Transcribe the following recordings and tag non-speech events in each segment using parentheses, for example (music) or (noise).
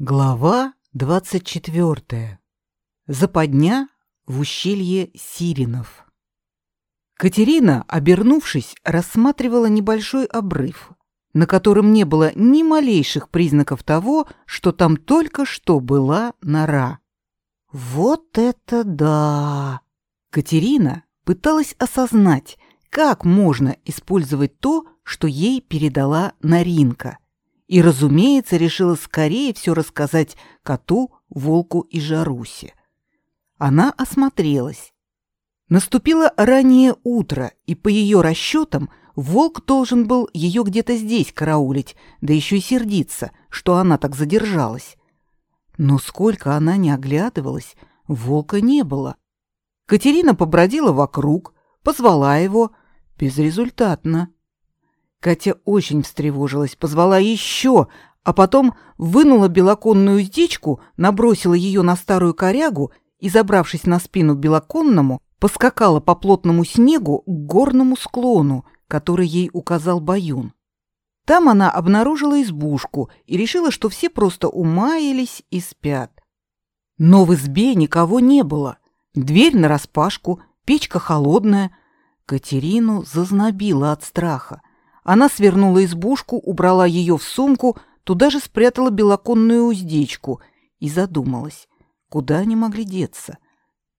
Глава двадцать четвертая. Западня в ущелье Сиринов. Катерина, обернувшись, рассматривала небольшой обрыв, на котором не было ни малейших признаков того, что там только что была нора. Вот это да! Катерина пыталась осознать, как можно использовать то, что ей передала Наринка – и, разумеется, решила скорее все рассказать коту, волку и Жарусе. Она осмотрелась. Наступило раннее утро, и по ее расчетам волк должен был ее где-то здесь караулить, да еще и сердиться, что она так задержалась. Но сколько она не оглядывалась, волка не было. Катерина побродила вокруг, позвала его, безрезультатно. Катя очень встревожилась, позвала еще, а потом вынула белоконную уздечку, набросила ее на старую корягу и, забравшись на спину белоконному, поскакала по плотному снегу к горному склону, который ей указал Баюн. Там она обнаружила избушку и решила, что все просто умаялись и спят. Но в избе никого не было. Дверь нараспашку, печка холодная. Катерину зазнобила от страха. Она свернула избушку, убрала ее в сумку, туда же спрятала белоконную уздечку и задумалась, куда они могли деться.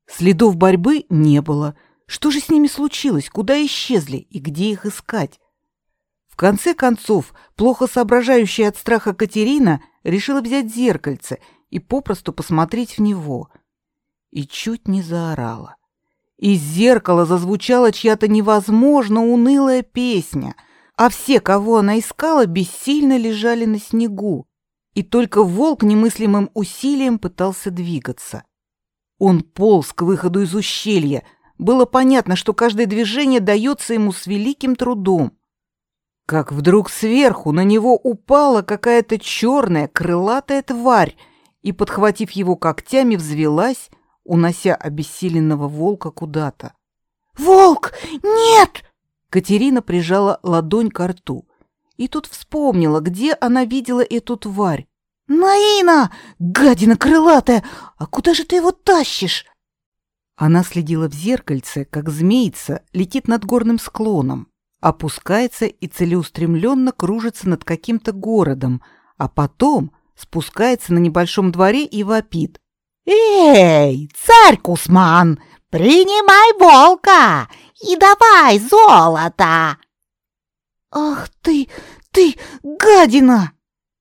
Следов борьбы не было. Что же с ними случилось? Куда исчезли и где их искать? В конце концов, плохо соображающая от страха Катерина решила взять зеркальце и попросту посмотреть в него. И чуть не заорала. Из зеркала зазвучала чья-то невозможно унылая песня — а все, кого она искала, бессильно лежали на снегу, и только волк немыслимым усилием пытался двигаться. Он полз к выходу из ущелья. Было понятно, что каждое движение дается ему с великим трудом. Как вдруг сверху на него упала какая-то черная крылатая тварь и, подхватив его когтями, взвелась, унося обессиленного волка куда-то. «Волк! Нет!» Катерина прижала ладонь к рту. И тут вспомнила, где она видела эту тварь. «Наина! Гадина крылатая! А куда же ты его тащишь?» Она следила в зеркальце, как змеица летит над горным склоном, опускается и целеустремленно кружится над каким-то городом, а потом спускается на небольшом дворе и вопит. «Эй, царь Кусман, принимай волка! и давай золото!» «Ах ты, ты гадина!»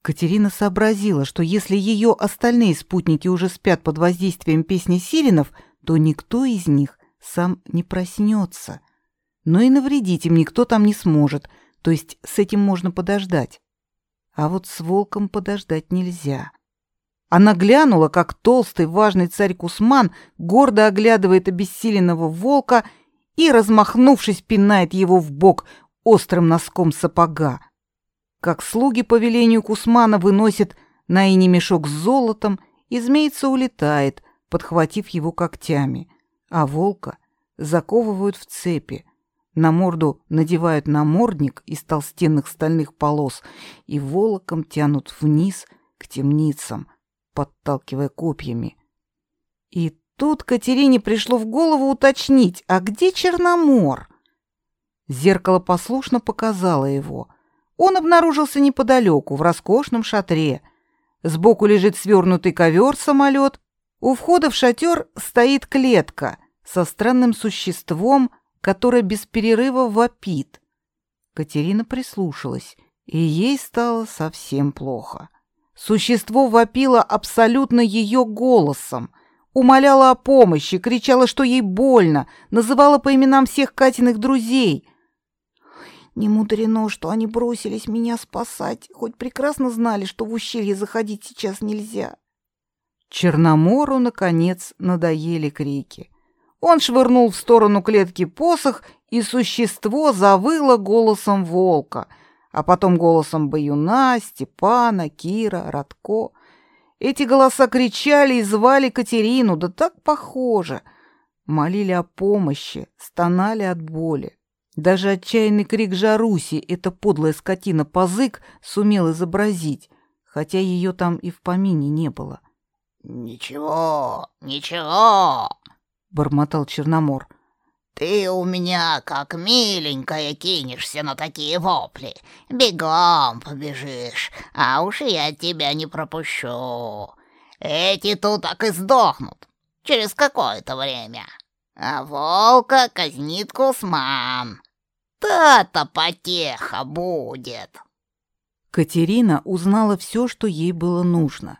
Катерина сообразила, что если ее остальные спутники уже спят под воздействием песни сиренов, то никто из них сам не проснется. Но и навредить им никто там не сможет, то есть с этим можно подождать. А вот с волком подождать нельзя. Она глянула, как толстый важный царь Кусман гордо оглядывает обессиленного волка и, размахнувшись, пинает его в бок острым носком сапога. Как слуги по велению Кусмана выносят на ине мешок с золотом, и змейца улетает, подхватив его когтями, а волка заковывают в цепи. На морду надевают намордник из толстенных стальных полос и волоком тянут вниз к темницам, подталкивая копьями. И Тут Катерине пришло в голову уточнить, а где Черномор? Зеркало послушно показало его. Он обнаружился неподалеку, в роскошном шатре. Сбоку лежит свернутый ковер-самолет. У входа в шатер стоит клетка со странным существом, которое без перерыва вопит. Катерина прислушалась, и ей стало совсем плохо. Существо вопило абсолютно ее голосом — умоляла о помощи, кричала, что ей больно, называла по именам всех Катиных друзей. Не мудрено, что они бросились меня спасать, хоть прекрасно знали, что в ущелье заходить сейчас нельзя. Черномору, наконец, надоели крики. Он швырнул в сторону клетки посох, и существо завыло голосом волка, а потом голосом Баюна, Степана, Кира, Радко. Эти голоса кричали и звали Катерину, да так похоже. Молили о помощи, стонали от боли. Даже отчаянный крик Жаруси эта подлая скотина Позык сумел изобразить, хотя ее там и в помине не было. «Ничего, ничего», — бормотал Черномор. «Ты у меня как миленькая кинешься на такие вопли. Бегом побежишь, а уж я тебя не пропущу. Эти тут так и сдохнут через какое-то время. А волка казнит Кусман. Та-то потеха будет». Катерина узнала все, что ей было нужно.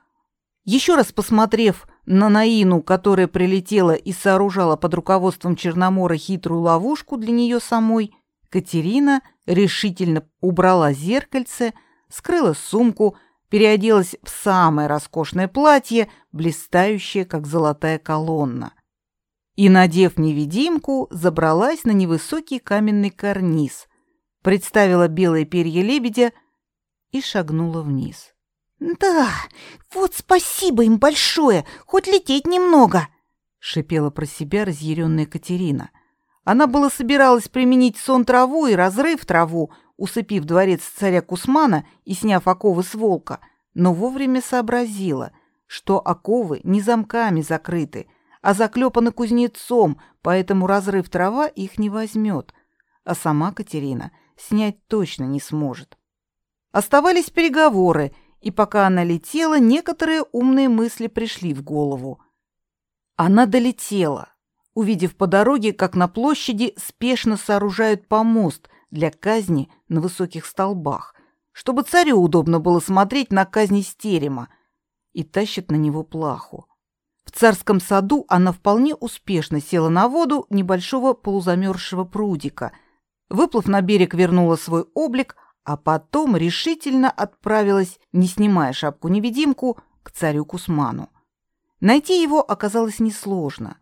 Еще раз посмотрев на Наину, которая прилетела и сооружала под руководством Черномора хитрую ловушку для нее самой, Катерина решительно убрала зеркальце, скрыла сумку, переоделась в самое роскошное платье, блистающее, как золотая колонна. И, надев невидимку, забралась на невысокий каменный карниз, представила белые перья лебедя и шагнула вниз. «Да, вот спасибо им большое, хоть лететь немного!» — шипела про себя разъяренная Катерина. Она было собиралась применить сон траву и разрыв траву, усыпив дворец царя Кусмана и сняв оковы с волка, но вовремя сообразила, что оковы не замками закрыты, а заклепаны кузнецом, поэтому разрыв трава их не возьмет, а сама Катерина снять точно не сможет. Оставались переговоры — и пока она летела, некоторые умные мысли пришли в голову. Она долетела, увидев по дороге, как на площади спешно сооружают помост для казни на высоких столбах, чтобы царю удобно было смотреть на казни с терема, и тащат на него плаху. В царском саду она вполне успешно села на воду небольшого полузамерзшего прудика. Выплыв на берег, вернула свой облик, а потом решительно отправилась, не снимая шапку-невидимку, к царю Кусману. Найти его оказалось несложно.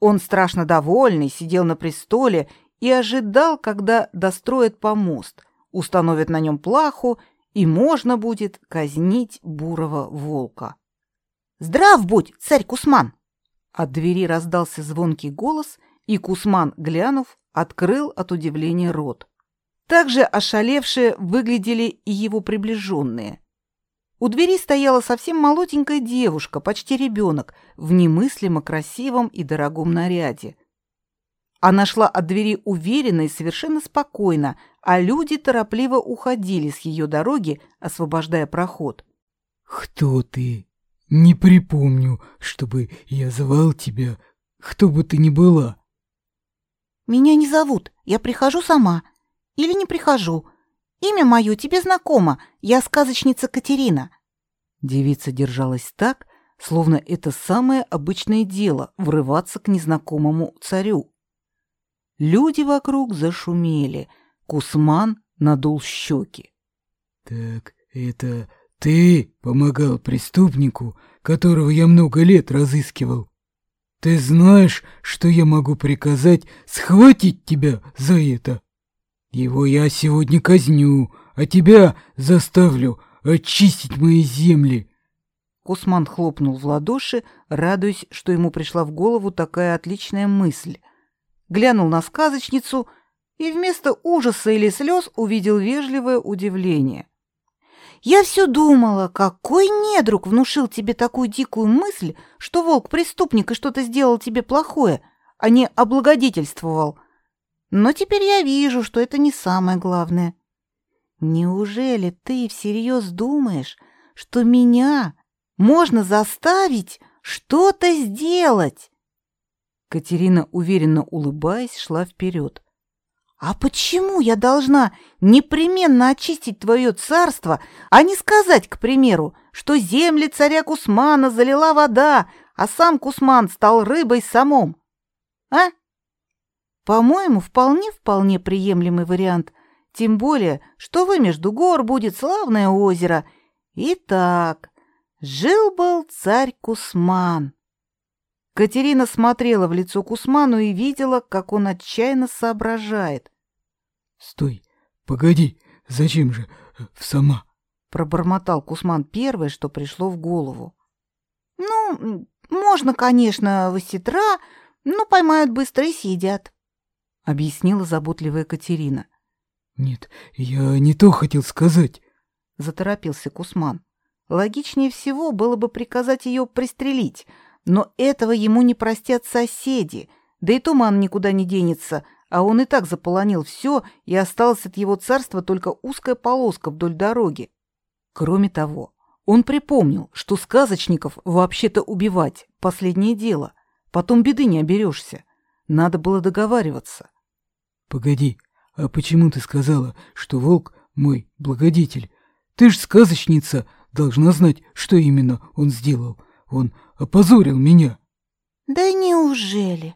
Он, страшно довольный, сидел на престоле и ожидал, когда достроят помост, установят на нем плаху, и можно будет казнить бурого волка. «Здрав будь, царь Кусман!» От двери раздался звонкий голос, и Кусман, глянув, открыл от удивления рот. Также ошалевшие выглядели и его приближенные. У двери стояла совсем молоденькая девушка, почти ребенок, в немыслимо красивом и дорогом наряде. Она шла от двери уверенно и совершенно спокойно, а люди торопливо уходили с ее дороги, освобождая проход. «Кто ты? Не припомню, чтобы я звал тебя, кто бы ты ни была». «Меня не зовут, я прихожу сама», или не прихожу. Имя мое тебе знакомо, я сказочница Катерина». Девица держалась так, словно это самое обычное дело — врываться к незнакомому царю. Люди вокруг зашумели. Кусман надул щеки. «Так это ты помогал преступнику, которого я много лет разыскивал? Ты знаешь, что я могу приказать схватить тебя за это?» Его я сегодня казню, а тебя заставлю очистить мои земли. Кусман хлопнул в ладоши, радуясь, что ему пришла в голову такая отличная мысль. Глянул на сказочницу и вместо ужаса или слез увидел вежливое удивление. «Я все думала, какой недруг внушил тебе такую дикую мысль, что волк преступник и что-то сделал тебе плохое, а не облагодетельствовал. Но теперь я вижу, что это не самое главное. Неужели ты всерьез думаешь, что меня можно заставить что-то сделать? Катерина, уверенно улыбаясь, шла вперед. «А почему я должна непременно очистить твое царство, а не сказать, к примеру, что земли царя Кусмана залила вода, а сам Кусман стал рыбой самом? А?» По-моему, вполне-вполне приемлемый вариант. Тем более, что вы между гор будет славное озеро. Итак, жил-был царь Кусман. Катерина смотрела в лицо Кусману и видела, как он отчаянно соображает. «Стой, погоди, зачем же в сама?» Пробормотал Кусман первое, что пришло в голову. «Ну, можно, конечно, в осетра, но поймают быстро и съедят» объяснила заботливая Катерина. Нет, я не то хотел сказать, заторопился Кусман. Логичнее всего было бы приказать ее пристрелить, но этого ему не простят соседи, да и туман никуда не денется, а он и так заполонил все, и осталась от его царства только узкая полоска вдоль дороги. Кроме того, он припомнил, что сказочников вообще-то убивать – последнее дело. Потом беды не оберешься. Надо было договариваться. Погоди, а почему ты сказала, что волк мой благодетель? Ты ж сказочница, должна знать, что именно он сделал. Он опозорил меня. Да неужели?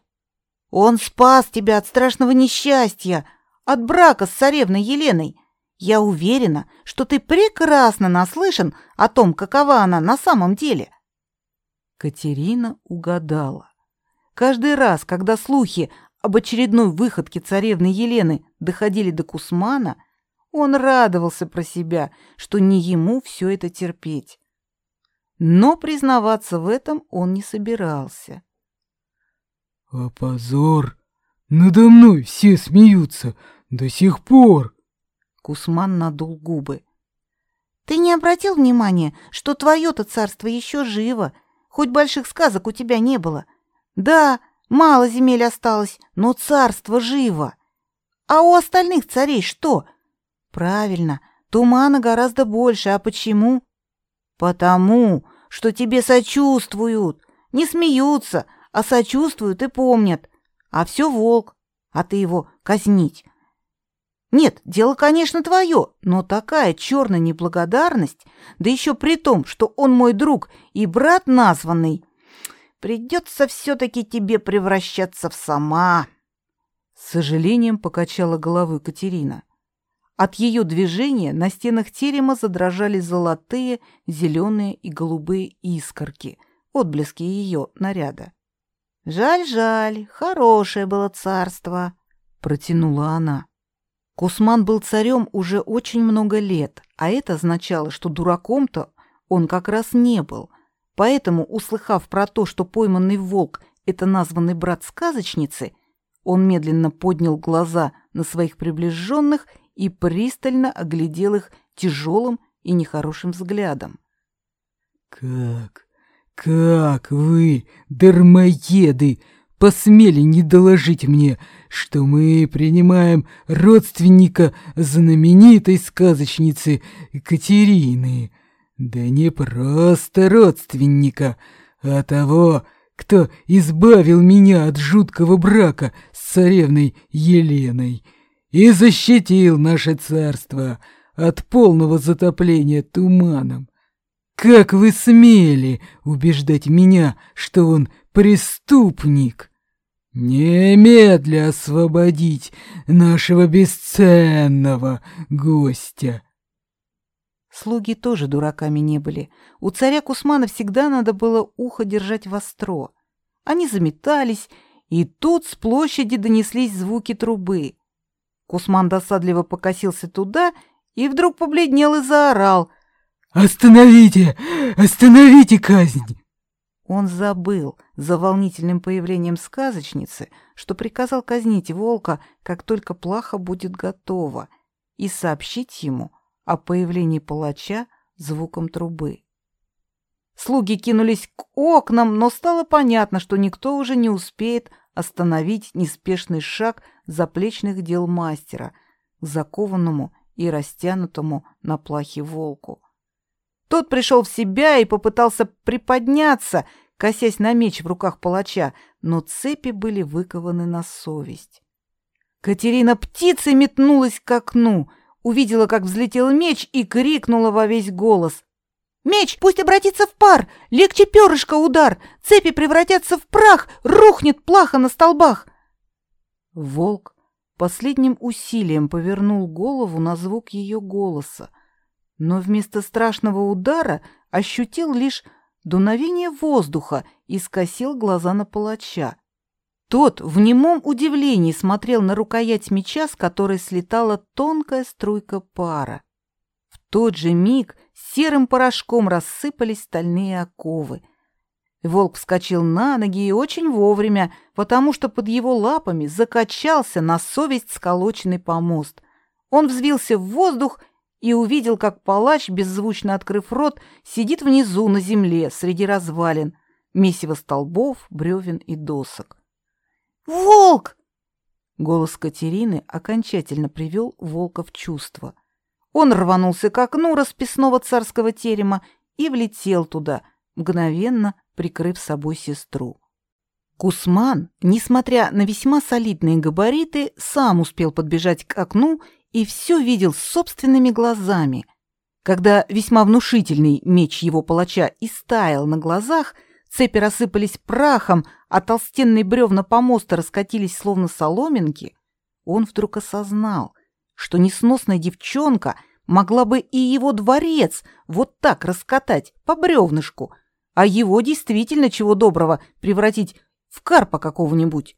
Он спас тебя от страшного несчастья, от брака с царевной Еленой. Я уверена, что ты прекрасно наслышан о том, какова она на самом деле. Катерина угадала. Каждый раз, когда слухи об очередной выходке царевны Елены доходили до Кусмана, он радовался про себя, что не ему все это терпеть. Но признаваться в этом он не собирался. «А позор! Надо мной все смеются до сих пор!» Кусман надул губы. «Ты не обратил внимания, что твое-то царство еще живо, хоть больших сказок у тебя не было? Да, мало земель осталось, но царство живо. А у остальных царей что? Правильно, тумана гораздо больше. А почему? Потому, что тебе сочувствуют. Не смеются, а сочувствуют и помнят. А все волк, а ты его казнить. Нет, дело, конечно, твое, но такая черная неблагодарность, да еще при том, что он мой друг и брат названный, придется все-таки тебе превращаться в сама. С сожалением покачала головой Катерина. От ее движения на стенах терема задрожали золотые, зеленые и голубые искорки, отблески ее наряда. «Жаль, жаль, хорошее было царство», — протянула она. Кусман был царем уже очень много лет, а это означало, что дураком-то он как раз не был. Поэтому, услыхав про то, что пойманный волк — это названный брат сказочницы, он медленно поднял глаза на своих приближенных и пристально оглядел их тяжелым и нехорошим взглядом. «Как? Как вы, дармоеды, посмели не доложить мне, что мы принимаем родственника знаменитой сказочницы Екатерины? Да не просто родственника, а того, кто избавил меня от жуткого брака с царевной Еленой и защитил наше царство от полного затопления туманом. Как вы смели убеждать меня, что он преступник? Немедля освободить нашего бесценного гостя. Слуги тоже дураками не были. У царя Кусмана всегда надо было ухо держать востро. Они заметались, и тут с площади донеслись звуки трубы. Кусман досадливо покосился туда и вдруг побледнел и заорал. «Остановите! Остановите казнь!» Он забыл за волнительным появлением сказочницы, что приказал казнить волка, как только плаха будет готова, и сообщить ему о появлении палача звуком трубы. Слуги кинулись к окнам, но стало понятно, что никто уже не успеет остановить неспешный шаг заплечных дел мастера к закованному и растянутому на плахе волку. Тот пришел в себя и попытался приподняться, косясь на меч в руках палача, но цепи были выкованы на совесть. Катерина птицей метнулась к окну, увидела, как взлетел меч и крикнула во весь голос. «Меч пусть обратится в пар! Легче перышко удар! Цепи превратятся в прах! Рухнет плаха на столбах!» Волк последним усилием повернул голову на звук ее голоса, но вместо страшного удара ощутил лишь дуновение воздуха и скосил глаза на палача. Тот в немом удивлении смотрел на рукоять меча, с которой слетала тонкая струйка пара. В тот же миг серым порошком рассыпались стальные оковы — Волк вскочил на ноги и очень вовремя, потому что под его лапами закачался на совесть сколоченный помост. Он взвился в воздух и увидел, как палач, беззвучно открыв рот, сидит внизу на земле среди развалин, месиво столбов, бревен и досок. «Волк!» Голос Катерины окончательно привел волка в чувство. Он рванулся к окну расписного царского терема и влетел туда, мгновенно прикрыв собой сестру. Кусман, несмотря на весьма солидные габариты, сам успел подбежать к окну и все видел собственными глазами. Когда весьма внушительный меч его палача истаял на глазах, цепи рассыпались прахом, а толстенные бревна помоста раскатились словно соломинки, он вдруг осознал, что несносная девчонка могла бы и его дворец вот так раскатать по бревнышку, а его действительно чего доброго превратить в карпа какого-нибудь.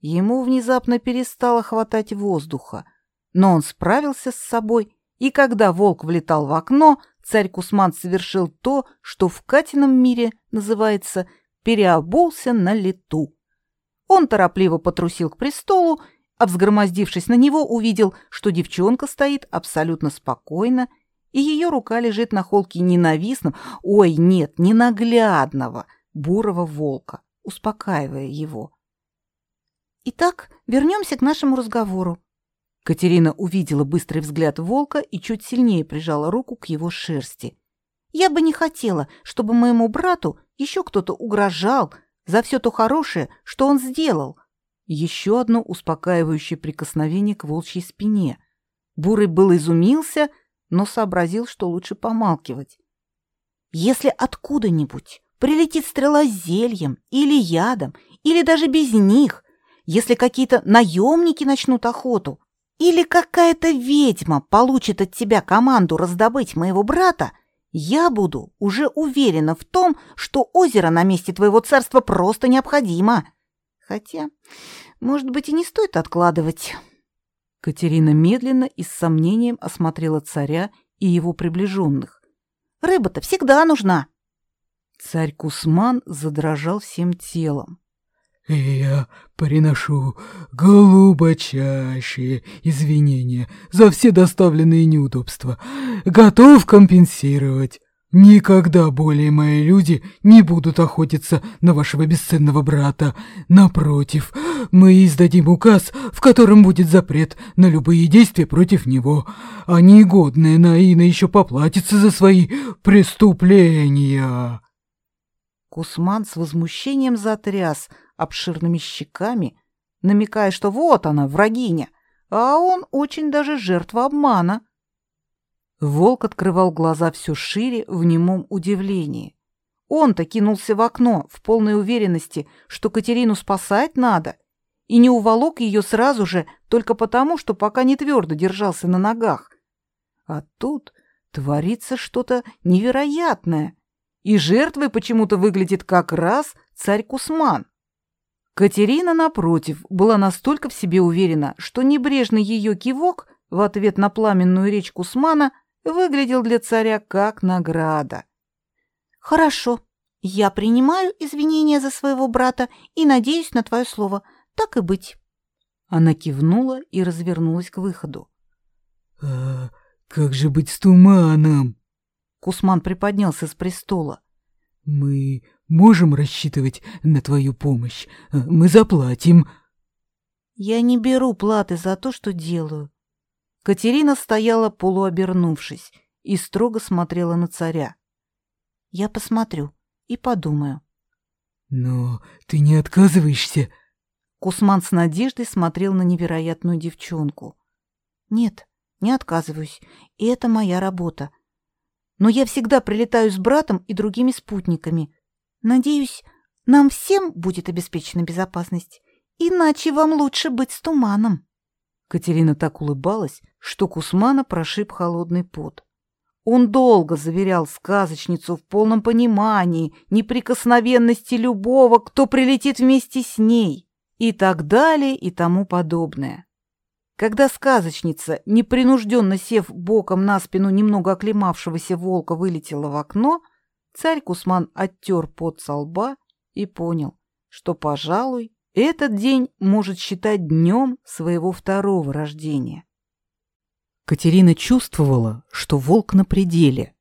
Ему внезапно перестало хватать воздуха, но он справился с собой, и когда волк влетал в окно, царь Кусман совершил то, что в Катином мире называется «переобулся на лету». Он торопливо потрусил к престолу, а взгромоздившись на него, увидел, что девчонка стоит абсолютно спокойно, и ее рука лежит на холке ненавистного, ой, нет, ненаглядного, бурого волка успокаивая его. «Итак, вернемся к нашему разговору». Катерина увидела быстрый взгляд волка и чуть сильнее прижала руку к его шерсти. «Я бы не хотела, чтобы моему брату еще кто-то угрожал за все то хорошее, что он сделал». Еще одно успокаивающее прикосновение к волчьей спине. Бурый был изумился, но сообразил, что лучше помалкивать. «Если откуда-нибудь Прилетит стрела с зельем или ядом, или даже без них, если какие-то наемники начнут охоту, или какая-то ведьма получит от тебя команду раздобыть моего брата, я буду уже уверена в том, что озеро на месте твоего царства просто необходимо. Хотя, может быть, и не стоит откладывать. Катерина медленно и с сомнением осмотрела царя и его приближенных. Рыба-то всегда нужна. Царь Кусман задрожал всем телом. «Я приношу глубочайшие извинения за все доставленные неудобства. Готов компенсировать. Никогда более мои люди не будут охотиться на вашего бесценного брата. Напротив, мы издадим указ, в котором будет запрет на любые действия против него. А негодная Наина еще поплатится за свои преступления». Кусман с возмущением затряс обширными щеками, намекая, что вот она, врагиня, а он очень даже жертва обмана. Волк открывал глаза все шире в немом удивлении. Он-то кинулся в окно в полной уверенности, что Катерину спасать надо, и не уволок ее сразу же только потому, что пока не твердо держался на ногах. А тут творится что-то невероятное — и жертвой почему-то выглядит как раз царь Кусман. Катерина, напротив, была настолько в себе уверена, что небрежный ее кивок в ответ на пламенную речь Кусмана выглядел для царя как награда. «Хорошо, я принимаю извинения за своего брата и надеюсь на твое слово. Так и быть». Она кивнула и развернулась к выходу. «А как же быть с туманом?» Кусман приподнялся с престола. «Мы можем рассчитывать на твою помощь. Мы заплатим». «Я не беру платы за то, что делаю». Катерина стояла полуобернувшись и строго смотрела на царя. «Я посмотрю и подумаю». «Но ты не отказываешься?» Кусман с надеждой смотрел на невероятную девчонку. «Нет, не отказываюсь, и это моя работа но я всегда прилетаю с братом и другими спутниками. Надеюсь, нам всем будет обеспечена безопасность, иначе вам лучше быть с туманом». Катерина так улыбалась, что Кусмана прошиб холодный пот. Он долго заверял сказочницу в полном понимании неприкосновенности любого, кто прилетит вместе с ней, и так далее, и тому подобное. Когда сказочница, непринужденно сев боком на спину немного оклемавшегося волка, вылетела в окно, царь Кусман оттер пот со лба и понял, что, пожалуй, этот день может считать днем своего второго рождения. Катерина чувствовала, что волк на пределе.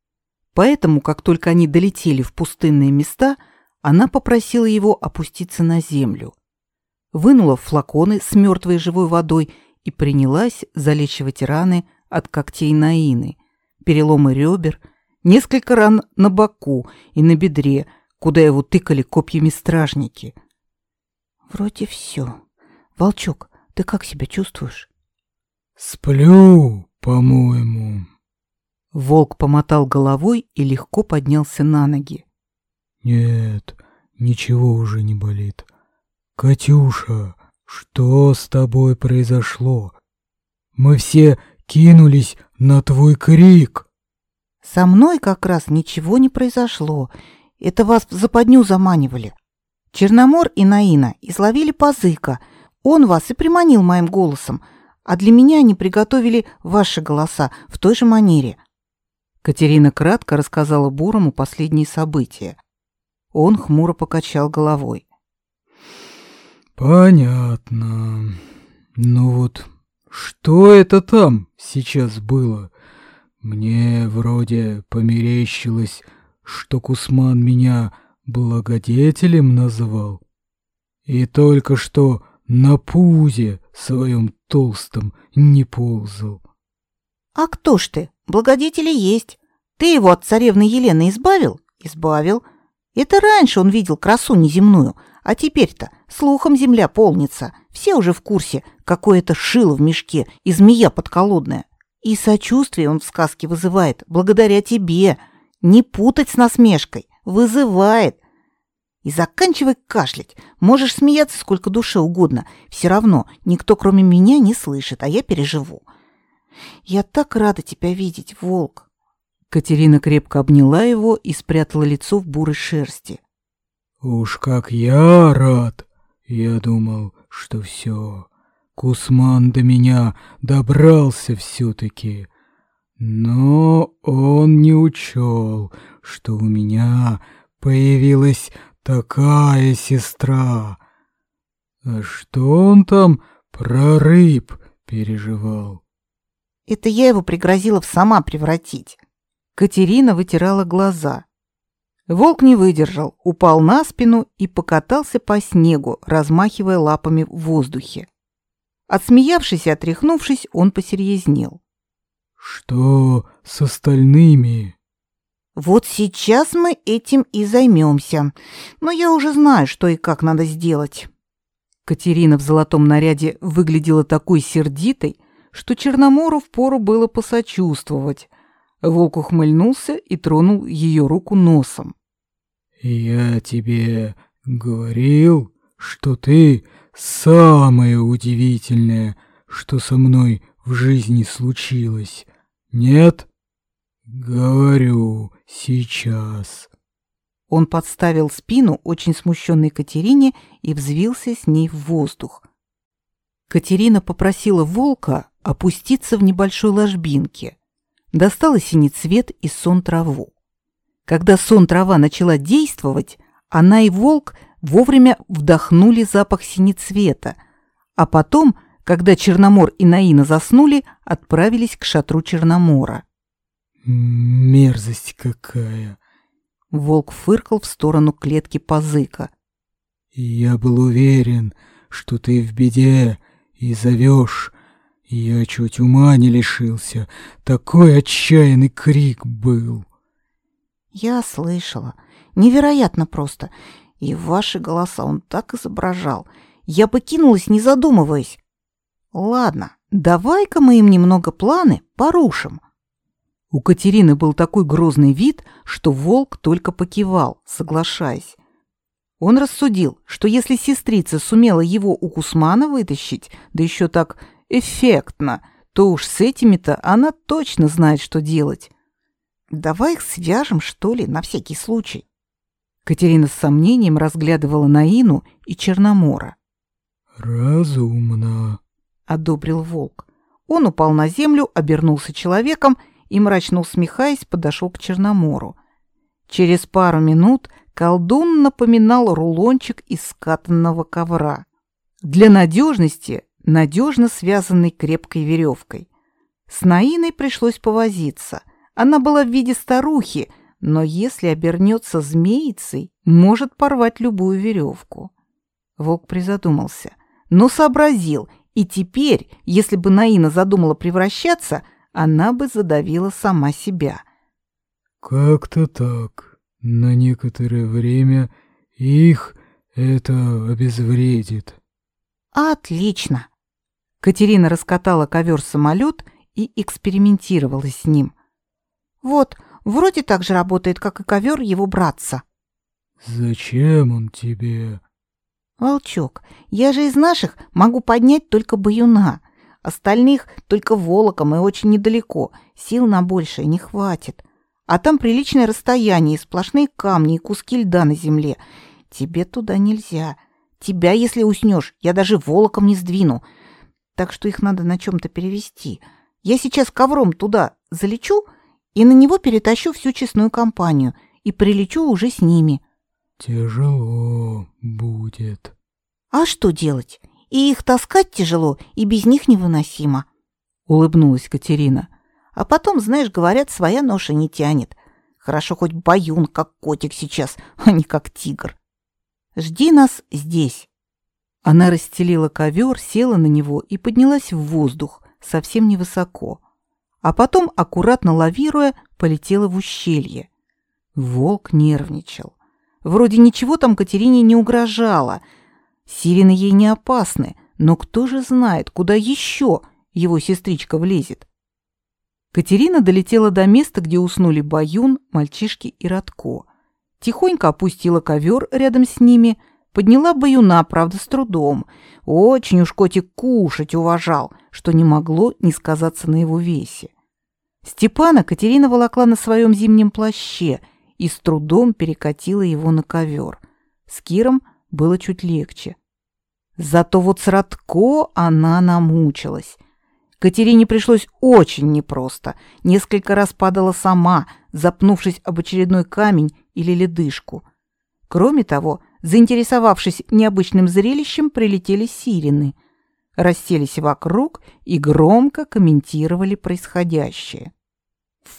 Поэтому, как только они долетели в пустынные места, она попросила его опуститься на землю. Вынула флаконы с мертвой живой водой и принялась залечивать раны от когтей Наины, переломы ребер, несколько ран на боку и на бедре, куда его тыкали копьями стражники. Вроде все. Волчок, ты как себя чувствуешь? Сплю, по-моему. Волк помотал головой и легко поднялся на ноги. Нет, ничего уже не болит. Катюша, что с тобой произошло? Мы все кинулись на твой крик. Со мной как раз ничего не произошло. Это вас в западню заманивали. Черномор и Наина изловили позыка. Он вас и приманил моим голосом, а для меня они приготовили ваши голоса в той же манере. Катерина кратко рассказала Бурому последние события. Он хмуро покачал головой. Понятно. Ну вот, что это там сейчас было? Мне вроде померещилось, что Кусман меня благодетелем называл. И только что на пузе своем толстом не ползал. А кто ж ты? Благодетели есть. Ты его от царевны Елены избавил? Избавил. Это раньше он видел красу неземную, а теперь-то слухом земля полнится. Все уже в курсе, какое это шило в мешке и змея подколодная. И сочувствие он в сказке вызывает благодаря тебе. Не путать с насмешкой. Вызывает. И заканчивай кашлять. Можешь смеяться сколько душе угодно. Все равно никто, кроме меня, не слышит, а я переживу. Я так рада тебя видеть, волк. Катерина крепко обняла его и спрятала лицо в бурой шерсти. Уж как я рад. Я думал, что все. Кусман до меня добрался все-таки. Но он не учел, что у меня появилась такая сестра. А что он там про рыб переживал? Это я его пригрозила в сама превратить. Катерина вытирала глаза. Волк не выдержал, упал на спину и покатался по снегу, размахивая лапами в воздухе. Отсмеявшись и отряхнувшись, он посерьезнел. «Что с остальными?» «Вот сейчас мы этим и займемся. Но я уже знаю, что и как надо сделать». Катерина в золотом наряде выглядела такой сердитой, что Черномору впору было посочувствовать. Волк ухмыльнулся и тронул ее руку носом. «Я тебе говорил, что ты самое удивительное, что со мной в жизни случилось. Нет? Говорю сейчас». Он подставил спину очень смущенной Катерине и взвился с ней в воздух. Катерина попросила волка опуститься в небольшой ложбинке. Достала синий цвет и сон траву. Когда сон трава начала действовать, она и волк вовремя вдохнули запах синецвета, а потом, когда Черномор и Наина заснули, отправились к шатру Черномора. «Мерзость какая!» Волк фыркал в сторону клетки позыка. «Я был уверен, что ты в беде и зовешь. Я чуть ума не лишился. Такой отчаянный крик был!» Я слышала. Невероятно просто. И ваши голоса он так изображал. Я покинулась, не задумываясь. Ладно, давай-ка мы им немного планы порушим. У Катерины был такой грозный вид, что волк только покивал, соглашаясь. Он рассудил, что если сестрица сумела его у Кусмана вытащить, да еще так эффектно, то уж с этими-то она точно знает, что делать. Давай их свяжем, что ли, на всякий случай. Катерина с сомнением разглядывала Наину и Черномора. «Разумно», — одобрил волк. Он упал на землю, обернулся человеком и, мрачно усмехаясь, подошел к Черномору. Через пару минут колдун напоминал рулончик из скатанного ковра. Для надежности надежно связанный крепкой веревкой. С Наиной пришлось повозиться. Она была в виде старухи, но если обернется змеицей, может порвать любую веревку. Волк призадумался, но сообразил, и теперь, если бы Наина задумала превращаться, она бы задавила сама себя. «Как-то так. На некоторое время их это обезвредит». «Отлично!» Катерина раскатала ковер-самолет и экспериментировала с ним. «Вот, вроде так же работает, как и ковер его братца». «Зачем он тебе?» «Волчок, я же из наших могу поднять только баюна. Остальных только волоком и очень недалеко. Сил на большее не хватит. А там приличное расстояние, и сплошные камни и куски льда на земле. Тебе туда нельзя. Тебя, если уснешь, я даже волоком не сдвину. Так что их надо на чем-то перевести. Я сейчас ковром туда залечу и на него перетащу всю честную компанию и прилечу уже с ними. Тяжело будет. А что делать? И их таскать тяжело, и без них невыносимо. Улыбнулась Катерина. А потом, знаешь, говорят, своя ноша не тянет. Хорошо хоть баюн, как котик сейчас, (laughs) а не как тигр. Жди нас здесь. Она расстелила ковер, села на него и поднялась в воздух, совсем невысоко. А потом, аккуратно лавируя, полетела в ущелье. Волк нервничал. Вроде ничего там Катерине не угрожало. Сирены ей не опасны, но кто же знает, куда еще его сестричка влезет. Катерина долетела до места, где уснули Баюн, мальчишки и Радко. Тихонько опустила ковер рядом с ними, подняла Баюна, правда, с трудом. Очень уж котик кушать уважал, что не могло не сказаться на его весе. Степана Катерина волокла на своем зимнем плаще – и с трудом перекатила его на ковер. С Киром было чуть легче. Зато вот с Радко она намучилась. Катерине пришлось очень непросто. Несколько раз падала сама, запнувшись об очередной камень или ледышку. Кроме того, заинтересовавшись необычным зрелищем, прилетели сирены. Расселись вокруг и громко комментировали происходящее.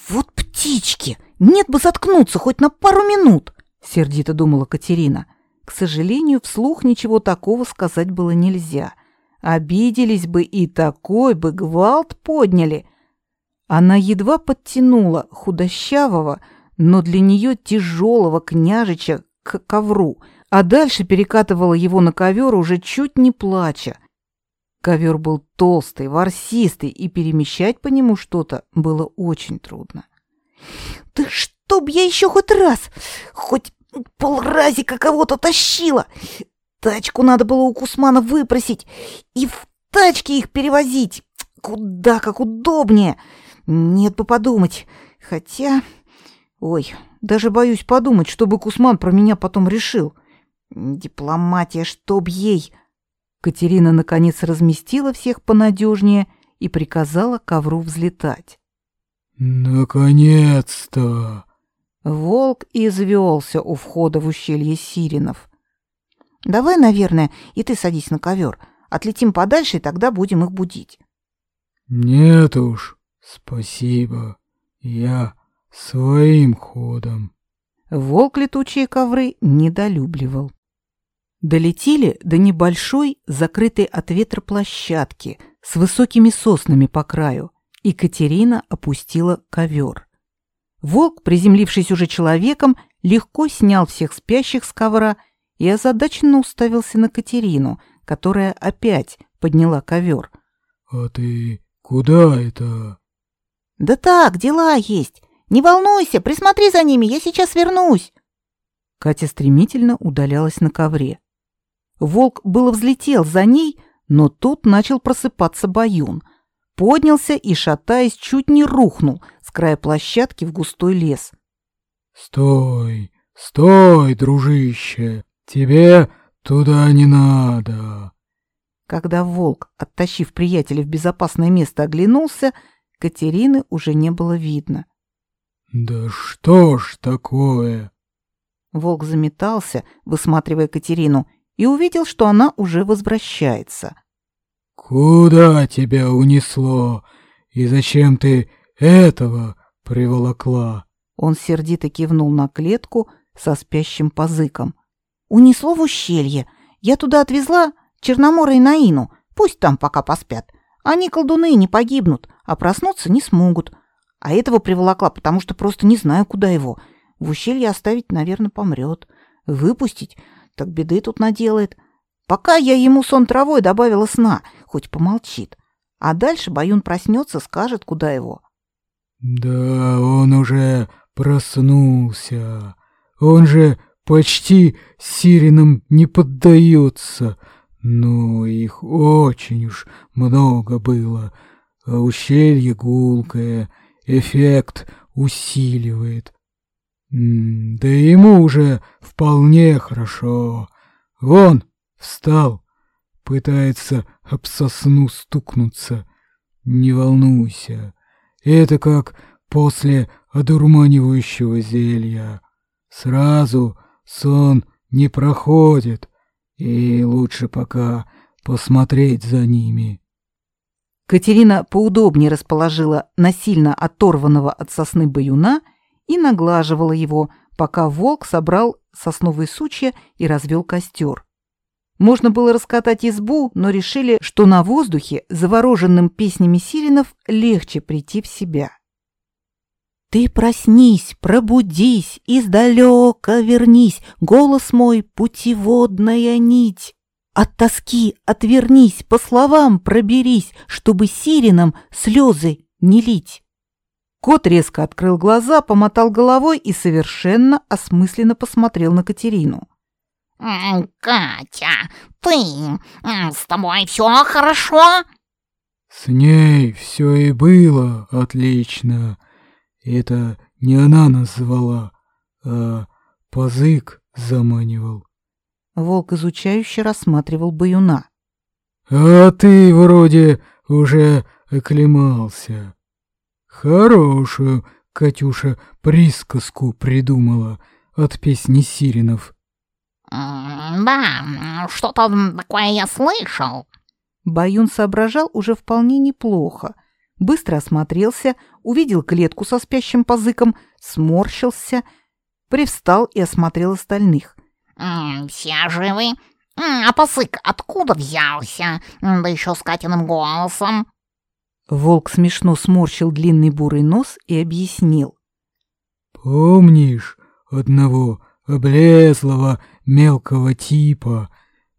«Вот птички! Нет бы заткнуться хоть на пару минут!» — сердито думала Катерина. К сожалению, вслух ничего такого сказать было нельзя. Обиделись бы и такой бы гвалт подняли. Она едва подтянула худощавого, но для нее тяжелого княжича к ковру, а дальше перекатывала его на ковер уже чуть не плача. Ковер был толстый, ворсистый, и перемещать по нему что-то было очень трудно. «Да чтоб я еще хоть раз, хоть полразика кого-то тащила! Тачку надо было у Кусмана выпросить и в тачке их перевозить! Куда как удобнее! Нет бы подумать, хотя... Ой, даже боюсь подумать, чтобы Кусман про меня потом решил. Дипломатия, чтоб ей!» Катерина наконец разместила всех понадежнее и приказала ковру взлетать. Наконец-то! Волк извелся у входа в ущелье Сиринов. Давай, наверное, и ты садись на ковер. Отлетим подальше, и тогда будем их будить. Нет уж, спасибо. Я своим ходом. Волк летучие ковры недолюбливал. Долетели до небольшой, закрытой от ветра площадки с высокими соснами по краю, и Катерина опустила ковер. Волк, приземлившись уже человеком, легко снял всех спящих с ковра и озадаченно уставился на Катерину, которая опять подняла ковер. «А ты куда это?» «Да так, дела есть. Не волнуйся, присмотри за ними, я сейчас вернусь». Катя стремительно удалялась на ковре. Волк было взлетел за ней, но тут начал просыпаться Баюн. Поднялся и, шатаясь, чуть не рухнул с края площадки в густой лес. «Стой, стой, дружище! Тебе туда не надо!» Когда волк, оттащив приятеля в безопасное место, оглянулся, Катерины уже не было видно. «Да что ж такое?» Волк заметался, высматривая Катерину, и увидел, что она уже возвращается. «Куда тебя унесло? и зачем ты этого приволокла?» Он сердито кивнул на клетку со спящим позыком. «Унесло в ущелье. Я туда отвезла Черномора и Наину. Пусть там пока поспят. Они колдуны не погибнут, а проснуться не смогут. А этого приволокла, потому что просто не знаю, куда его. В ущелье оставить, наверное, помрет. Выпустить, так беды тут наделает. Пока я ему сон травой добавила сна, хоть помолчит. А дальше Баюн проснется, скажет, куда его. Да, он уже проснулся. Он же почти сиренам не поддается. Но их очень уж много было. А ущелье гулкое, эффект усиливает. Да ему уже вполне хорошо. Вон, встал, пытается об сосну стукнуться. Не волнуйся, это как после одурманивающего зелья. Сразу сон не проходит, и лучше пока посмотреть за ними. Катерина поудобнее расположила насильно оторванного от сосны баюна и наглаживала его, пока волк собрал сосновые сучья и развел костер. Можно было раскатать избу, но решили, что на воздухе, завороженным песнями сиренов, легче прийти в себя. «Ты проснись, пробудись, издалека вернись, голос мой — путеводная нить!» От тоски отвернись, по словам проберись, чтобы сиренам слезы не лить. Кот резко открыл глаза, помотал головой и совершенно осмысленно посмотрел на Катерину. «Катя, ты... с тобой все хорошо?» «С ней все и было отлично. Это не она нас звала, а Позык заманивал». Волк изучающе рассматривал баюна. «А ты вроде уже оклемался. Хорошую, Катюша, присказку придумала от песни сиренов». «Да, что-то такое я слышал». Баюн соображал уже вполне неплохо. Быстро осмотрелся, увидел клетку со спящим позыком, сморщился, привстал и осмотрел остальных. «Все живы? А посык откуда взялся? Да еще с Катиным голосом!» Волк смешно сморщил длинный бурый нос и объяснил. «Помнишь одного облезлого мелкого типа,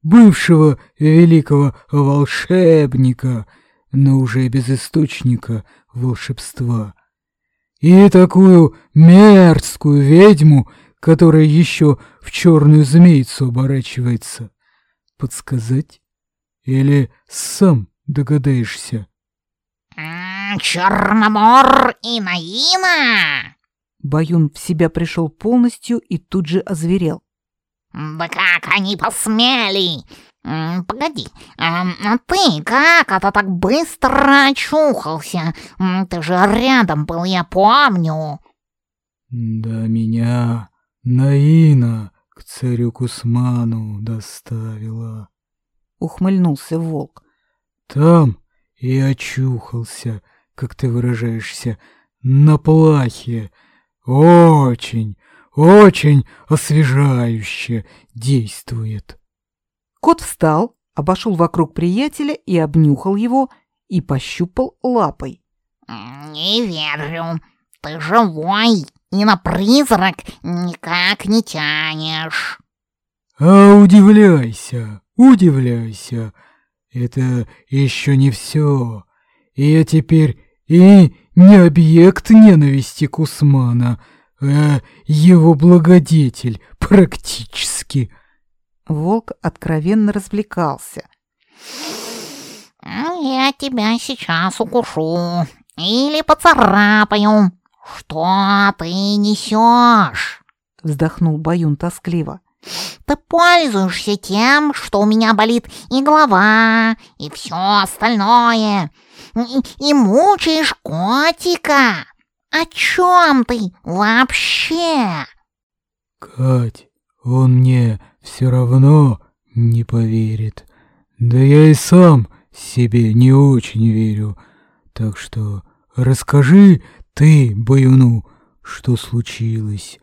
бывшего великого волшебника, но уже без источника волшебства, и такую мерзкую ведьму, которая еще в черную змейцу оборачивается. Подсказать? Или сам догадаешься? «Черномор и Наина!» Баюн в себя пришел полностью и тут же озверел. «Да как они посмели! Погоди, а ты как это так быстро очухался? Ты же рядом был, я помню!» «Да меня Наина к царю Кусману доставила. Ухмыльнулся волк. Там и очухался, как ты выражаешься, на плахе. Очень, очень освежающе действует. Кот встал, обошел вокруг приятеля и обнюхал его, и пощупал лапой. «Не верю, ты живой!» и на призрак никак не тянешь. А удивляйся, удивляйся. Это еще не все. Я теперь и не объект ненависти Кусмана, а его благодетель практически. Волк откровенно развлекался. «Я тебя сейчас укушу или поцарапаю, «Что ты несешь?» — вздохнул Баюн тоскливо. «Ты пользуешься тем, что у меня болит и голова, и все остальное, и, мучаешь котика. О чем ты вообще?» «Кать, он мне все равно не поверит. Да я и сам себе не очень верю. Так что расскажи ты, Баюну, что случилось.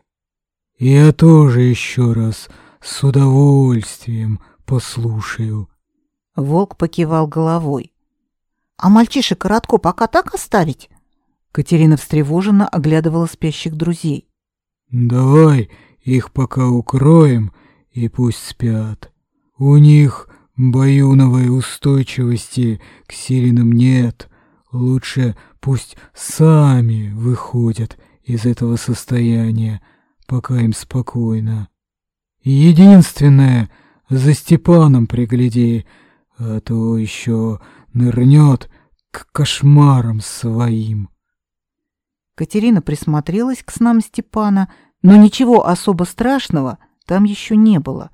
Я тоже еще раз с удовольствием послушаю. Волк покивал головой. А мальчишек коротко пока так оставить? Катерина встревоженно оглядывала спящих друзей. Давай их пока укроем и пусть спят. У них баюновой устойчивости к сиренам нет. Лучше пусть сами выходят из этого состояния, пока им спокойно. Единственное, за Степаном пригляди, а то еще нырнет к кошмарам своим. Катерина присмотрелась к снам Степана, но ничего особо страшного там еще не было.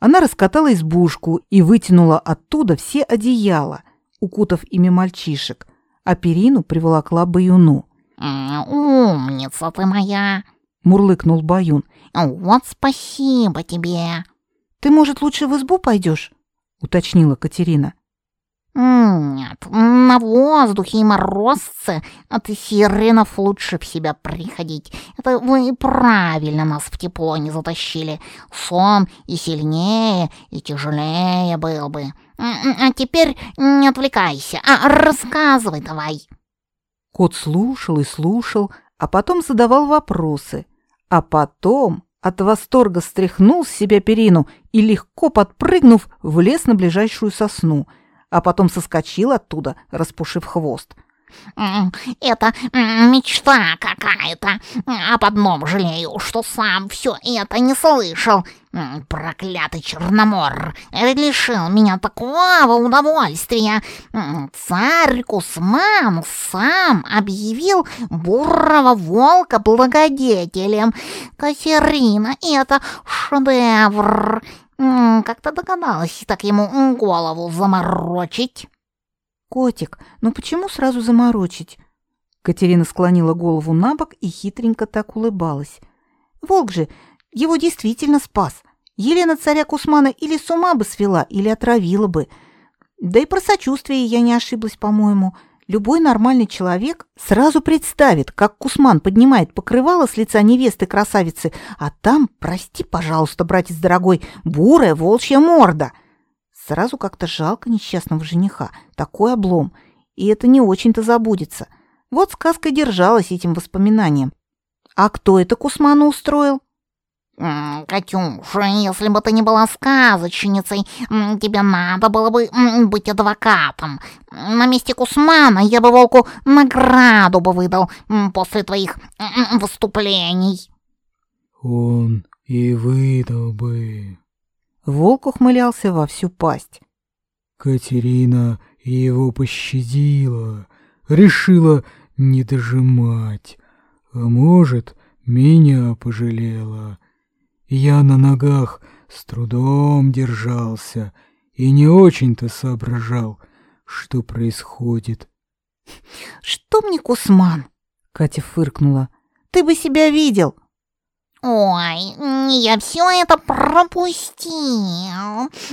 Она раскатала избушку и вытянула оттуда все одеяла, укутав ими мальчишек, а перину приволокла Баюну. «Умница ты моя!» — мурлыкнул Баюн. «Вот спасибо тебе!» «Ты, может, лучше в избу пойдешь?» — уточнила Катерина. «Нет, на воздухе и морозце от сиренов лучше в себя приходить. Это вы правильно нас в тепло не затащили. Сон и сильнее, и тяжелее был бы. А теперь не отвлекайся, а рассказывай давай». Кот слушал и слушал, а потом задавал вопросы. А потом от восторга стряхнул с себя перину и, легко подпрыгнув, влез на ближайшую сосну — а потом соскочил оттуда, распушив хвост. «Это мечта какая-то, а под ним жалею, что сам все это не слышал. Проклятый Черномор лишил меня такого удовольствия. Царь Кусман сам объявил бурого волка благодетелем. Катерина — это шедевр. Как-то догадалась так ему голову заморочить. Котик, ну почему сразу заморочить? Катерина склонила голову на бок и хитренько так улыбалась. Волк же его действительно спас. Елена царя Кусмана или с ума бы свела, или отравила бы. Да и про сочувствие я не ошиблась, по-моему. Любой нормальный человек сразу представит, как Кусман поднимает покрывало с лица невесты-красавицы, а там, прости, пожалуйста, братец дорогой, бурая волчья морда. Сразу как-то жалко несчастного жениха, такой облом, и это не очень-то забудется. Вот сказка держалась этим воспоминанием. А кто это Кусману устроил? «Катюша, если бы ты не была сказочницей, тебе надо было бы быть адвокатом. На месте Кусмана я бы волку награду бы выдал после твоих выступлений». «Он и выдал бы». Волк ухмылялся во всю пасть. Катерина его пощадила, решила не дожимать, а может, меня пожалела. Я на ногах с трудом держался и не очень-то соображал, что происходит. «Что мне, Кусман?» — Катя фыркнула. «Ты бы себя видел!» «Ой, я все это пропустил.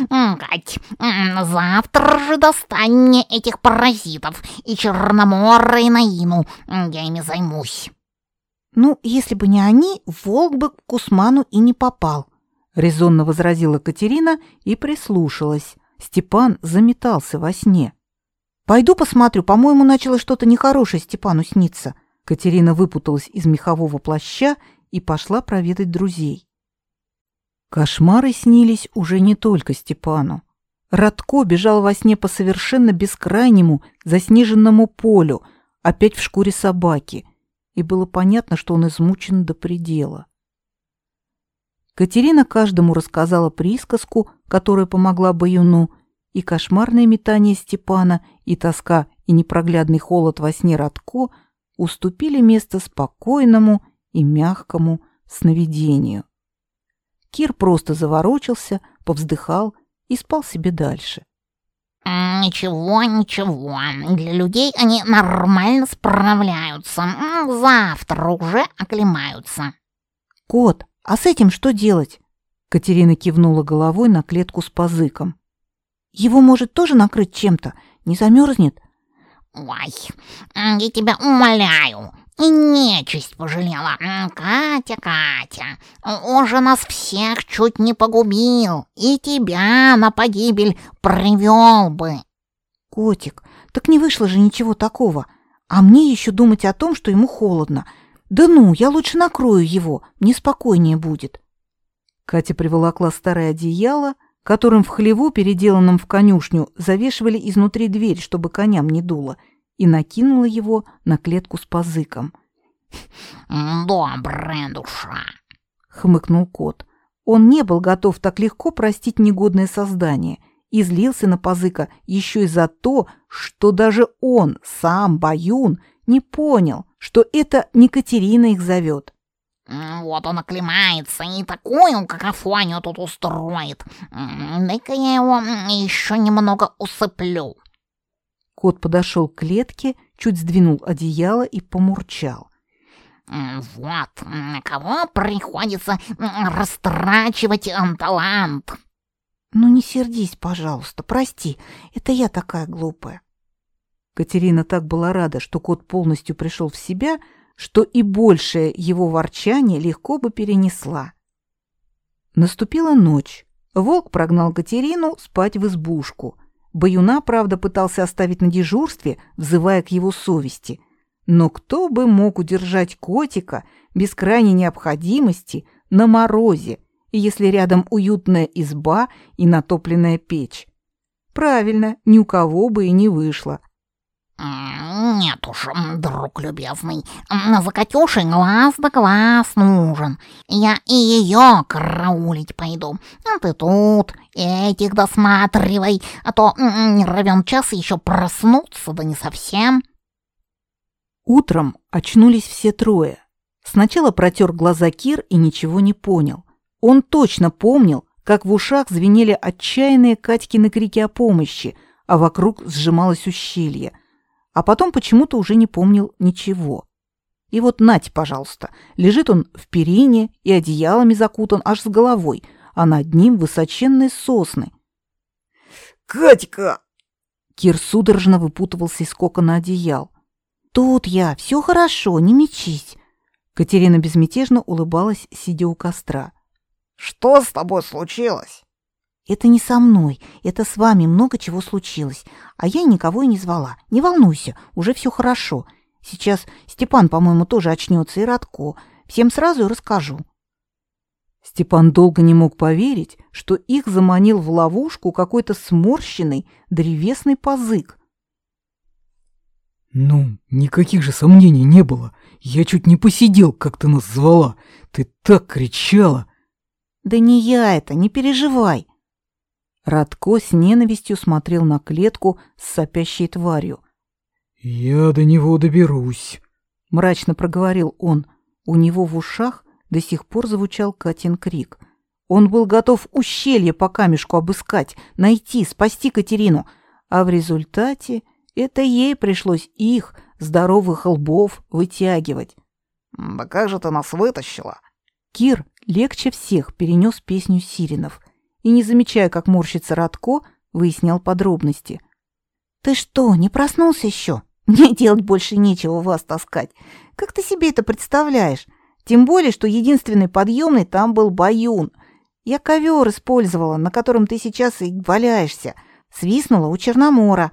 Кать, завтра же достань мне этих паразитов и Черномора и Наину. Я ими займусь». «Ну, если бы не они, волк бы к Кусману и не попал», — резонно возразила Катерина и прислушалась. Степан заметался во сне. «Пойду посмотрю, по-моему, начало что-то нехорошее Степану сниться». Катерина выпуталась из мехового плаща и пошла проведать друзей. Кошмары снились уже не только Степану. Радко бежал во сне по совершенно бескрайнему, заснеженному полю, опять в шкуре собаки — и было понятно, что он измучен до предела. Катерина каждому рассказала присказку, которая помогла Баюну, и кошмарное метание Степана, и тоска, и непроглядный холод во сне Радко уступили место спокойному и мягкому сновидению. Кир просто заворочился, повздыхал и спал себе дальше. «Ничего, ничего. Для людей они нормально справляются. Завтра уже оклемаются». «Кот, а с этим что делать?» Катерина кивнула головой на клетку с позыком. «Его может тоже накрыть чем-то? Не замерзнет?» Ой, я тебя умоляю, и нечисть пожалела. Катя, Катя, он же нас всех чуть не погубил, и тебя на погибель привел бы. Котик, так не вышло же ничего такого. А мне еще думать о том, что ему холодно. Да ну, я лучше накрою его, мне спокойнее будет. Катя приволокла старое одеяло, которым в хлеву, переделанном в конюшню, завешивали изнутри дверь, чтобы коням не дуло, и накинула его на клетку с позыком. «Добрая душа!» — хмыкнул кот. Он не был готов так легко простить негодное создание и злился на позыка еще и за то, что даже он, сам Баюн, не понял, что это не Катерина их зовет. Вот он оклемается и такую какофонию тут устроит. Дай-ка я его еще немного усыплю. Кот подошел к клетке, чуть сдвинул одеяло и помурчал. Вот, на кого приходится растрачивать талант. Ну не сердись, пожалуйста, прости, это я такая глупая. Катерина так была рада, что кот полностью пришел в себя, что и большее его ворчание легко бы перенесла. Наступила ночь. Волк прогнал Катерину спать в избушку — Баюна, правда, пытался оставить на дежурстве, взывая к его совести. Но кто бы мог удержать котика без крайней необходимости на морозе, если рядом уютная изба и натопленная печь? Правильно, ни у кого бы и не вышло. «Нет уж, друг любезный, за Катюшей глаз да глаз нужен. Я и ее караулить пойду. А ты тут этих досматривай, а то не равен час еще проснуться, да не совсем». Утром очнулись все трое. Сначала протер глаза Кир и ничего не понял. Он точно помнил, как в ушах звенели отчаянные Катькины крики о помощи, а вокруг сжималось ущелье — а потом почему-то уже не помнил ничего. И вот нать, пожалуйста, лежит он в перине и одеялами закутан аж с головой, а над ним высоченные сосны. «Катька!» Кир судорожно выпутывался из кокона одеял. «Тут я, все хорошо, не мечись!» Катерина безмятежно улыбалась, сидя у костра. «Что с тобой случилось?» Это не со мной, это с вами много чего случилось, а я никого и не звала. Не волнуйся, уже все хорошо. Сейчас Степан, по-моему, тоже очнется и Радко. Всем сразу и расскажу. Степан долго не мог поверить, что их заманил в ловушку какой-то сморщенный древесный позык. «Ну, никаких же сомнений не было. Я чуть не посидел, как ты нас звала. Ты так кричала!» «Да не я это, не переживай!» Радко с ненавистью смотрел на клетку с сопящей тварью. «Я до него доберусь», — мрачно проговорил он. У него в ушах до сих пор звучал Катин крик. Он был готов ущелье по камешку обыскать, найти, спасти Катерину, а в результате это ей пришлось их, здоровых лбов, вытягивать. «Да как же ты нас вытащила?» Кир легче всех перенес песню сиренов — и, не замечая, как морщится Радко, выяснял подробности. «Ты что, не проснулся еще? Мне делать больше нечего вас таскать. Как ты себе это представляешь? Тем более, что единственный подъемный там был баюн. Я ковер использовала, на котором ты сейчас и валяешься. Свистнула у Черномора».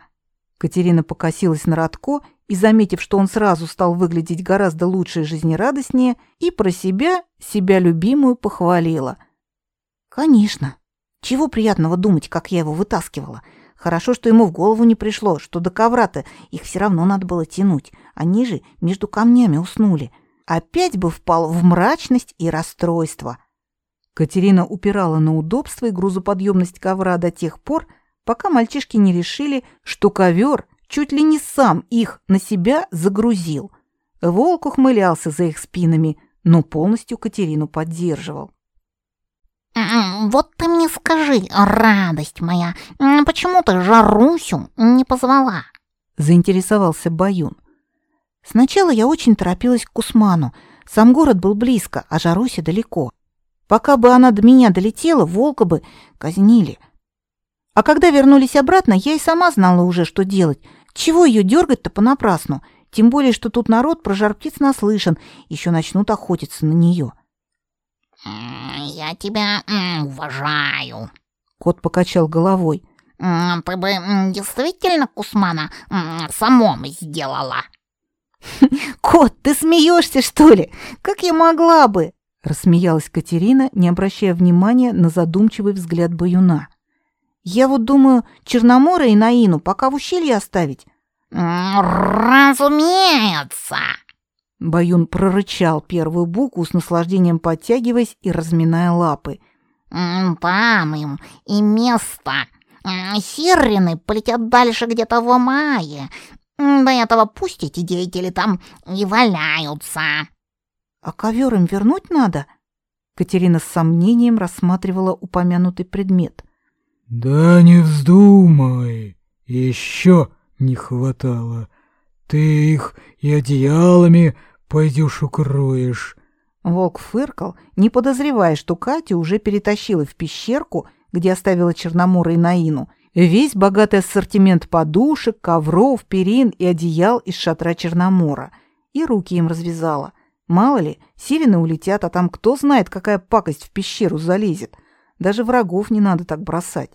Катерина покосилась на Радко и, заметив, что он сразу стал выглядеть гораздо лучше и жизнерадостнее, и про себя, себя любимую похвалила. «Конечно, чего приятного думать, как я его вытаскивала? Хорошо, что ему в голову не пришло, что до ковра-то их все равно надо было тянуть. Они же между камнями уснули. Опять бы впал в мрачность и расстройство. Катерина упирала на удобство и грузоподъемность ковра до тех пор, пока мальчишки не решили, что ковер чуть ли не сам их на себя загрузил. Волк ухмылялся за их спинами, но полностью Катерину поддерживал. «Вот ты мне скажи, радость моя, почему ты Жарусю не позвала?» Заинтересовался Баюн. «Сначала я очень торопилась к Усману. Сам город был близко, а Жаруся далеко. Пока бы она до меня долетела, волка бы казнили. А когда вернулись обратно, я и сама знала уже, что делать. Чего ее дергать-то понапрасну? Тем более, что тут народ про жар птиц наслышан, еще начнут охотиться на нее. «Я тебя уважаю», — кот покачал головой. «Ты бы действительно Кусмана самом сделала?» «Кот, ты смеешься, что ли? Как я могла бы?» Рассмеялась Катерина, не обращая внимания на задумчивый взгляд Баюна. «Я вот думаю, Черномора и Наину пока в ущелье оставить». «Разумеется!» Баюн прорычал первую букву с наслаждением подтягиваясь и разминая лапы. «Там им и место. Сирины полетят дальше где-то в мае. До этого пусть эти деятели там и валяются». «А ковер им вернуть надо?» Катерина с сомнением рассматривала упомянутый предмет. «Да не вздумай, еще не хватало. Ты их и одеялами пойдешь укроешь». Волк фыркал, не подозревая, что Катя уже перетащила в пещерку, где оставила Черномора и Наину, весь богатый ассортимент подушек, ковров, перин и одеял из шатра Черномора, и руки им развязала. Мало ли, сирены улетят, а там кто знает, какая пакость в пещеру залезет. Даже врагов не надо так бросать.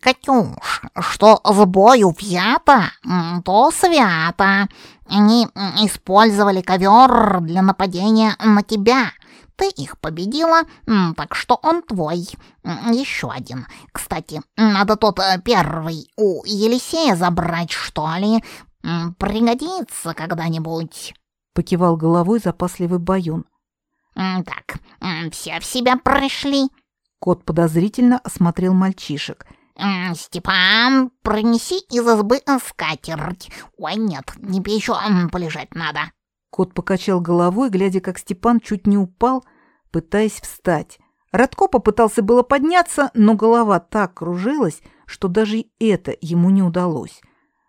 «Катюш, что с бою взято, то свято. Они использовали ковер для нападения на тебя. Ты их победила, так что он твой. Еще один. Кстати, надо тот э, первый у Елисея забрать, что ли. Пригодится когда-нибудь». Покивал головой запасливый Баюн. «Так, все в себя пришли?» Кот подозрительно осмотрел мальчишек. «Степан, пронеси из избы скатерть. Ой, нет, тебе еще полежать надо». Кот покачал головой, глядя, как Степан чуть не упал, пытаясь встать. Радко попытался было подняться, но голова так кружилась, что даже и это ему не удалось.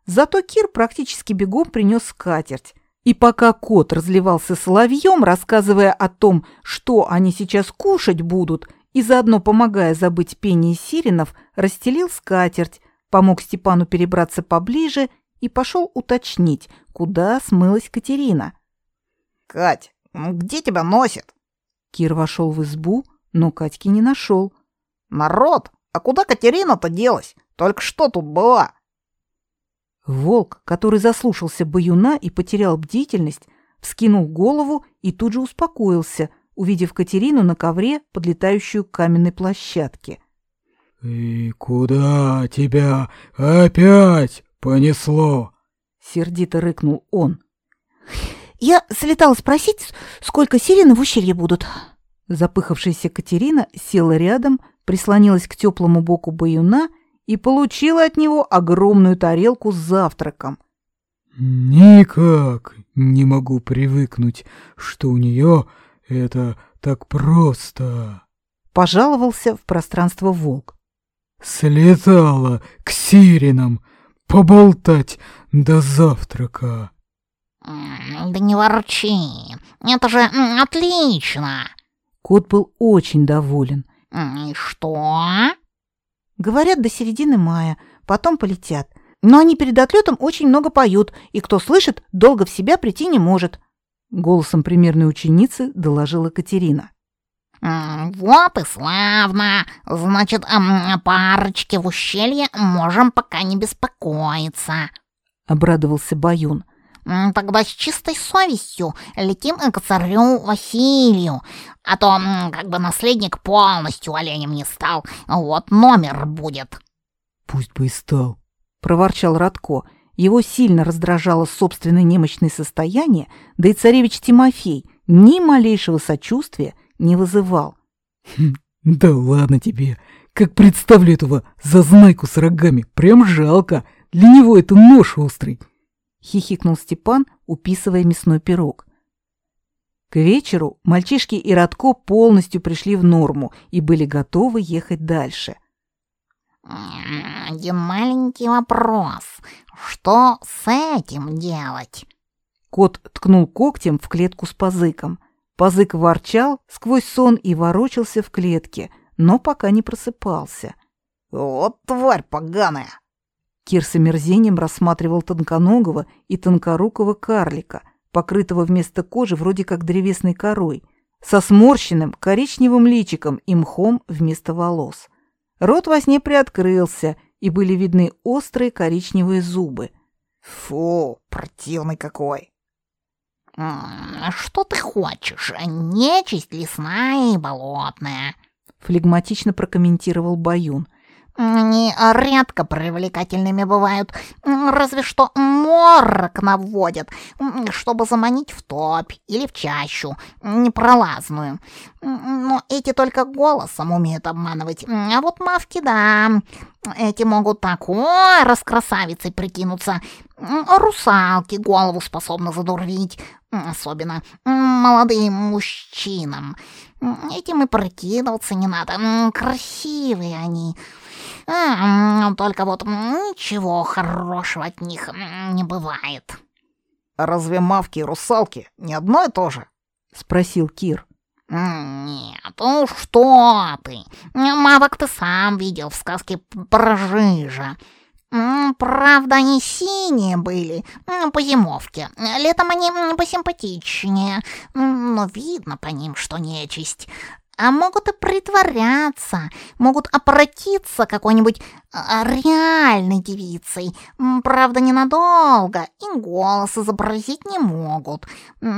Зато Кир практически бегом принес скатерть. И пока кот разливался соловьем, рассказывая о том, что они сейчас кушать будут, и заодно помогая забыть пение сиренов, расстелил скатерть, помог Степану перебраться поближе и пошел уточнить, куда смылась Катерина. «Кать, где тебя носит?» Кир вошел в избу, но Катьки не нашел. «Народ, а куда Катерина-то делась? Только что тут была?» Волк, который заслушался баюна и потерял бдительность, вскинул голову и тут же успокоился – увидев Катерину на ковре, подлетающую к каменной площадке. «И куда тебя опять понесло?» — сердито рыкнул он. «Я слетала спросить, сколько сирены в ущелье будут». Запыхавшаяся Катерина села рядом, прислонилась к теплому боку баюна и получила от него огромную тарелку с завтраком. «Никак не могу привыкнуть, что у нее это так просто. Пожаловался в пространство волк. Слетала к сиренам поболтать до завтрака. Да не ворчи, это же отлично. Кот был очень доволен. И что? Говорят, до середины мая, потом полетят. Но они перед отлетом очень много поют, и кто слышит, долго в себя прийти не может. Голосом примерной ученицы доложила Катерина. «Вот и славно! Значит, о парочке в ущелье можем пока не беспокоиться», — обрадовался Баюн. «Тогда с чистой совестью летим к царю Василию, а то как бы наследник полностью оленем не стал, вот номер будет». «Пусть бы и стал», — проворчал Радко его сильно раздражало собственное немощное состояние, да и царевич Тимофей ни малейшего сочувствия не вызывал. Хм, «Да ладно тебе! Как представлю этого зазнайку с рогами! Прям жалко! Для него это нож острый!» Хихикнул Степан, уписывая мясной пирог. К вечеру мальчишки и Радко полностью пришли в норму и были готовы ехать дальше. «Один маленький вопрос. Что с этим делать? Кот ткнул когтем в клетку с пазыком. Пазык ворчал сквозь сон и ворочался в клетке, но пока не просыпался. «Вот тварь поганая!» Кир с омерзением рассматривал тонконогого и тонкорукого карлика, покрытого вместо кожи вроде как древесной корой, со сморщенным коричневым личиком и мхом вместо волос. Рот во сне приоткрылся, и были видны острые коричневые зубы. Фу, противный какой. «Что ты хочешь? Нечисть лесная и болотная», — флегматично прокомментировал Баюн. Они редко привлекательными бывают, разве что морок наводят, чтобы заманить в топь или в чащу, непролазную. Но эти только голосом умеют обманывать, а вот мавки, да, эти могут такой раскрасавицей прикинуться. Русалки голову способны задурить, особенно молодым мужчинам. Этим и прикидываться не надо, красивые они. А, только вот ничего хорошего от них не бывает. Разве мавки и русалки не одно и то же? Спросил Кир. Нет, ну что ты? Мавок ты сам видел в сказке про Жижа. Правда, они синие были, по зимовке. Летом они посимпатичнее, но видно по ним, что нечисть а могут и притворяться, могут опротиться какой-нибудь а, реальной девицей, правда, ненадолго, и голос изобразить не могут,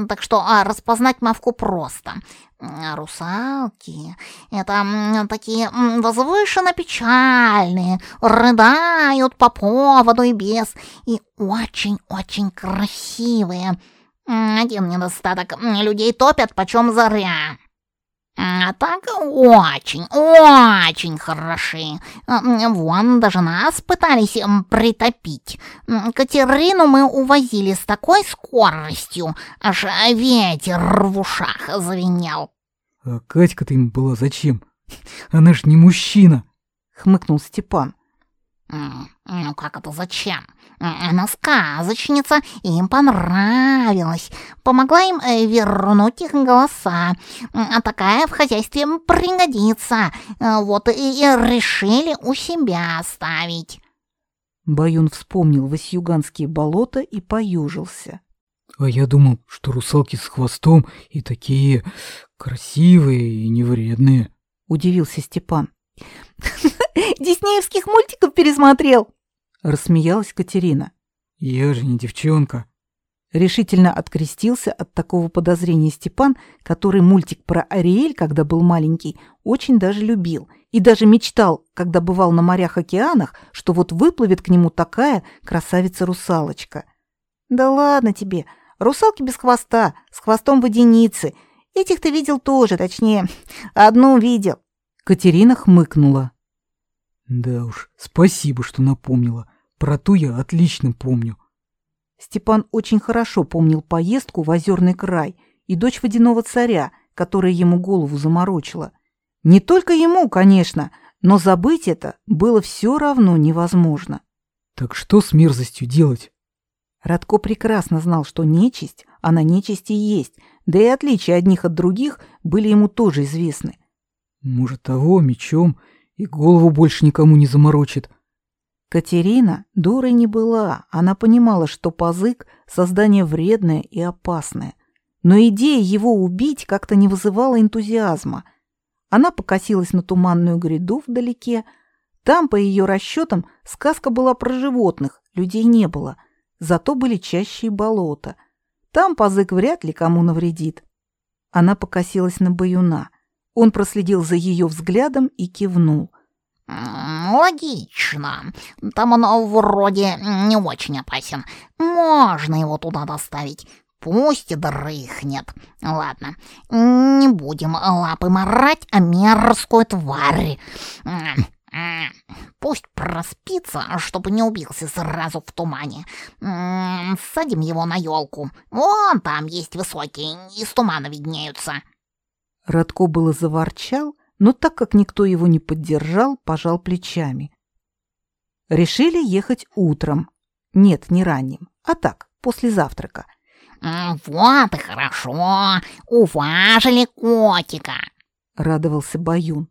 так что а, распознать мавку просто. А русалки — это такие возвышенно печальные, рыдают по поводу и без, и очень-очень красивые. Один недостаток — людей топят почем заря. А так очень, очень хороши. Вон даже нас пытались притопить. Катерину мы увозили с такой скоростью, аж ветер в ушах звенел. А Катька-то им была зачем? Она ж не мужчина, хмыкнул Степан. Ну как это зачем? Она сказочница, им понравилось. Помогла им э, вернуть их голоса. А такая в хозяйстве пригодится. Э, вот и решили у себя оставить. Баюн вспомнил Васьюганские болота и поюжился. А я думал, что русалки с хвостом и такие красивые и невредные. Удивился Степан. Диснеевских мультиков пересмотрел!» Рассмеялась Катерина. «Я же не девчонка!» Решительно открестился от такого подозрения Степан, который мультик про Ариэль, когда был маленький, очень даже любил. И даже мечтал, когда бывал на морях-океанах, что вот выплывет к нему такая красавица-русалочка. «Да ладно тебе! Русалки без хвоста, с хвостом водяницы. Этих ты видел тоже, точнее, одну видел». Катерина хмыкнула. Да уж, спасибо, что напомнила. Про ту я отлично помню. Степан очень хорошо помнил поездку в Озерный край и дочь водяного царя, которая ему голову заморочила. Не только ему, конечно, но забыть это было все равно невозможно. Так что с мерзостью делать? Радко прекрасно знал, что нечисть, она нечисть и есть, да и отличия одних от других были ему тоже известны. Может, того мечом и голову больше никому не заморочит. Катерина дурой не была, она понимала, что Пазык — создание вредное и опасное. Но идея его убить как-то не вызывала энтузиазма. Она покосилась на туманную гряду вдалеке. Там, по ее расчетам, сказка была про животных, людей не было. Зато были чаще и болота. Там Пазык вряд ли кому навредит. Она покосилась на Баюна — он проследил за ее взглядом и кивнул. «Логично. Там он вроде не очень опасен. Можно его туда доставить. Пусть дрыхнет. Ладно, не будем лапы морать, а мерзкую тварь. Пусть проспится, чтобы не убился сразу в тумане. Садим его на елку. Вон там есть высокие, из тумана виднеются». Радко было заворчал, но так как никто его не поддержал, пожал плечами. Решили ехать утром. Нет, не ранним, а так, после завтрака. «Вот и хорошо, уважили котика», — радовался Баюн.